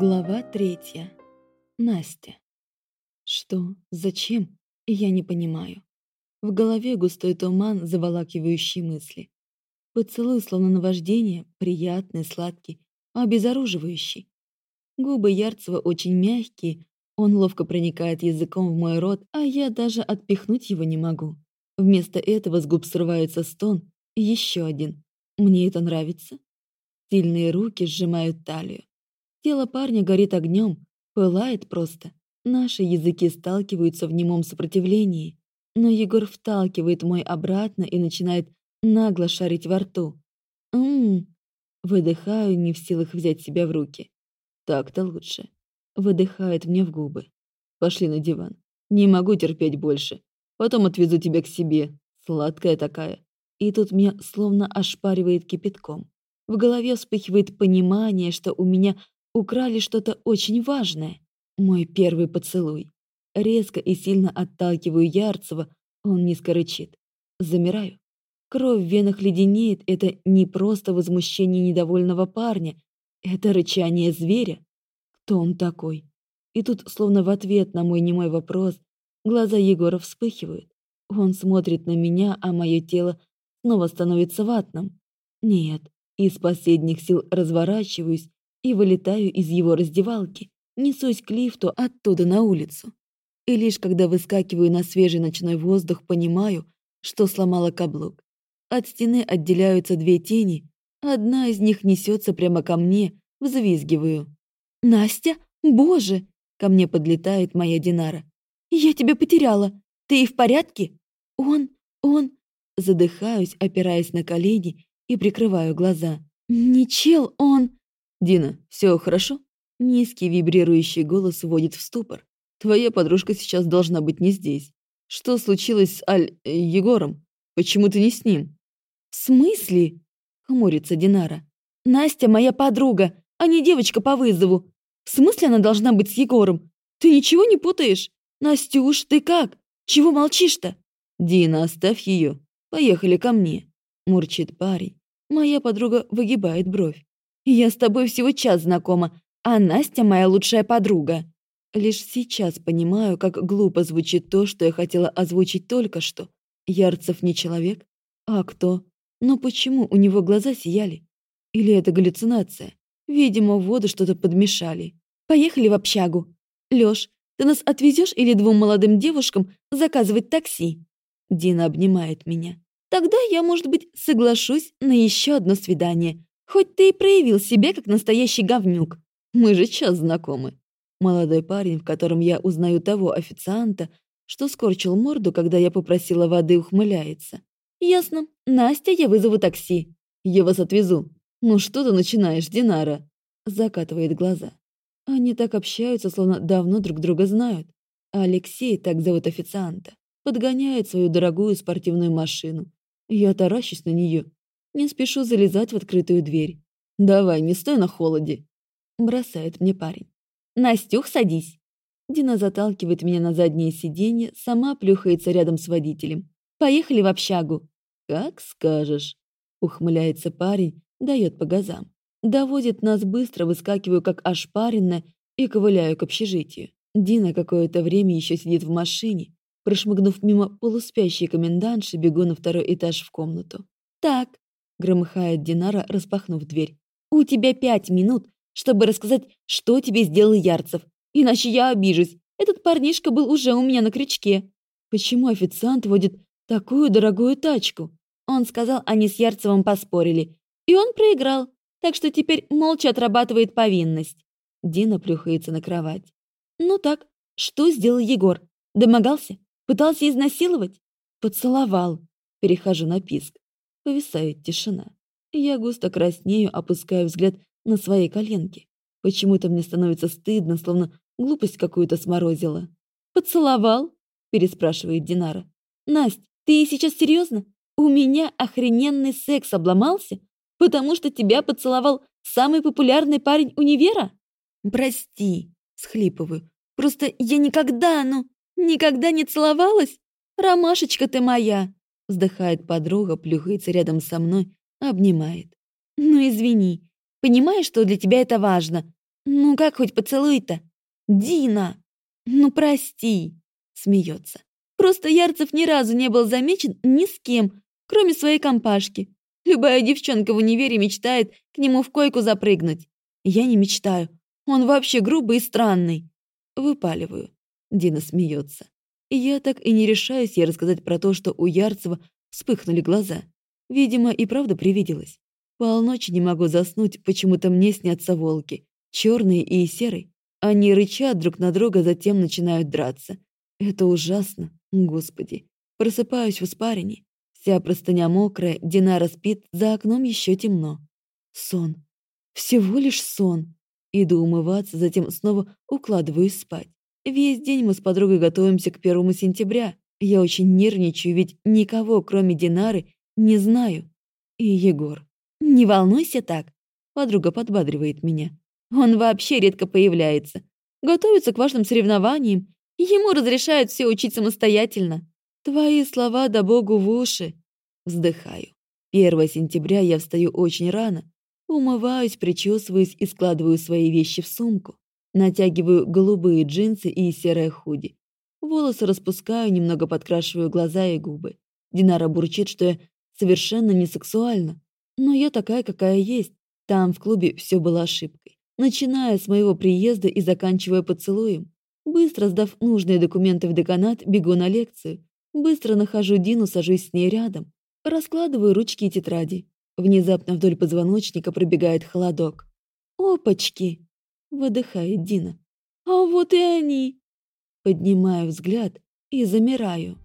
Глава третья. Настя. Что? Зачем? Я не понимаю. В голове густой туман, заволакивающий мысли. Поцелуй, словно наваждение, приятный, сладкий, обезоруживающий. Губы Ярцева очень мягкие, он ловко проникает языком в мой рот, а я даже отпихнуть его не могу. Вместо этого с губ срывается стон, еще один. Мне это нравится. Сильные руки сжимают талию. Тело парня горит огнем, пылает просто. Наши языки сталкиваются в немом сопротивлении. Но Егор вталкивает мой обратно и начинает нагло шарить во рту. Ммм. Выдыхаю, не в силах взять себя в руки. Так-то лучше. Выдыхает мне в губы. Пошли на диван. Не могу терпеть больше. Потом отвезу тебя к себе. Сладкая такая. И тут меня словно ошпаривает кипятком. В голове вспыхивает понимание, что у меня украли что-то очень важное. Мой первый поцелуй. Резко и сильно отталкиваю Ярцева, он низко рычит. Замираю. Кровь в венах леденеет, это не просто возмущение недовольного парня, это рычание зверя. Кто он такой? И тут, словно в ответ на мой немой вопрос, глаза Егора вспыхивают. Он смотрит на меня, а мое тело снова становится ватным. Нет, из последних сил разворачиваюсь и вылетаю из его раздевалки, несусь к лифту оттуда на улицу. И лишь когда выскакиваю на свежий ночной воздух, понимаю, что сломала каблук. От стены отделяются две тени, одна из них несется прямо ко мне, взвизгиваю. «Настя? Боже!» Ко мне подлетает моя Динара. «Я тебя потеряла! Ты и в порядке?» «Он... он...» Задыхаюсь, опираясь на колени и прикрываю глаза. «Не чел, он...» «Дина, все хорошо?» Низкий вибрирующий голос вводит в ступор. «Твоя подружка сейчас должна быть не здесь. Что случилось с Аль... Э, Егором? Почему ты не с ним?» «В смысле?» — хмурится Динара. «Настя моя подруга, а не девочка по вызову. В смысле она должна быть с Егором? Ты ничего не путаешь? Настюш, ты как? Чего молчишь-то?» «Дина, оставь ее. Поехали ко мне», — мурчит парень. Моя подруга выгибает бровь. «Я с тобой всего час знакома, а Настя моя лучшая подруга». Лишь сейчас понимаю, как глупо звучит то, что я хотела озвучить только что. Ярцев не человек? А кто? Но почему у него глаза сияли? Или это галлюцинация? Видимо, в воду что-то подмешали. Поехали в общагу. Лёш, ты нас отвезешь или двум молодым девушкам заказывать такси? Дина обнимает меня. Тогда я, может быть, соглашусь на еще одно свидание. Хоть ты и проявил себя как настоящий говнюк. Мы же час знакомы. Молодой парень, в котором я узнаю того официанта, что скорчил морду, когда я попросила воды, ухмыляется. «Ясно. Настя, я вызову такси. Я вас отвезу. Ну что ты начинаешь, Динара?» Закатывает глаза. Они так общаются, словно давно друг друга знают. Алексей, так зовут официанта, подгоняет свою дорогую спортивную машину. Я таращусь на нее. Не спешу залезать в открытую дверь. «Давай, не стой на холоде!» Бросает мне парень. «Настюх, садись!» Дина заталкивает меня на заднее сиденье, сама плюхается рядом с водителем. «Поехали в общагу!» «Как скажешь!» Ухмыляется парень, дает по газам. Доводит нас быстро, выскакиваю как ошпаренная и ковыляю к общежитию. Дина какое-то время еще сидит в машине. Прошмыгнув мимо полуспящей комендантши, бегу на второй этаж в комнату. «Так, громыхает Динара, распахнув дверь. «У тебя пять минут, чтобы рассказать, что тебе сделал Ярцев. Иначе я обижусь. Этот парнишка был уже у меня на крючке. Почему официант водит такую дорогую тачку?» Он сказал, они с Ярцевым поспорили. И он проиграл, так что теперь молча отрабатывает повинность. Дина плюхается на кровать. «Ну так, что сделал Егор? Домогался? Пытался изнасиловать?» «Поцеловал». Перехожу на писк. Повисает тишина. Я густо краснею, опускаю взгляд на свои коленки. Почему-то мне становится стыдно, словно глупость какую-то сморозила. «Поцеловал?» – переспрашивает Динара. «Насть, ты сейчас серьезно? У меня охрененный секс обломался, потому что тебя поцеловал самый популярный парень универа?» «Прости», – схлипываю. «Просто я никогда, ну, никогда не целовалась? Ромашечка ты моя!» Вздыхает подруга, плюхается рядом со мной, обнимает. «Ну извини. Понимаешь, что для тебя это важно. Ну как хоть поцелуй-то? Дина! Ну прости!» Смеется. «Просто Ярцев ни разу не был замечен ни с кем, кроме своей компашки. Любая девчонка в универе мечтает к нему в койку запрыгнуть. Я не мечтаю. Он вообще грубый и странный. Выпаливаю. Дина смеется. И я так и не решаюсь ей рассказать про то, что у Ярцева вспыхнули глаза. Видимо, и правда привиделось. Полночи не могу заснуть, почему-то мне снятся волки. черные и серый. Они рычат друг на друга, затем начинают драться. Это ужасно, господи. Просыпаюсь в испарине. Вся простыня мокрая, Динара спит, за окном еще темно. Сон. Всего лишь сон. Иду умываться, затем снова укладываюсь спать. Весь день мы с подругой готовимся к первому сентября. Я очень нервничаю, ведь никого, кроме Динары, не знаю. И Егор. «Не волнуйся так», — подруга подбадривает меня. «Он вообще редко появляется. Готовится к важным соревнованиям. Ему разрешают все учить самостоятельно. Твои слова да богу в уши». Вздыхаю. 1 сентября я встаю очень рано. Умываюсь, причесываюсь и складываю свои вещи в сумку. Натягиваю голубые джинсы и серое худи. Волосы распускаю, немного подкрашиваю глаза и губы. Динара бурчит, что я совершенно не сексуальна. Но я такая, какая есть. Там, в клубе, все было ошибкой. Начиная с моего приезда и заканчивая поцелуем. Быстро сдав нужные документы в деканат, бегу на лекцию. Быстро нахожу Дину, сажусь с ней рядом. Раскладываю ручки и тетради. Внезапно вдоль позвоночника пробегает холодок. «Опачки!» — выдыхает Дина. «А вот и они!» Поднимаю взгляд и замираю.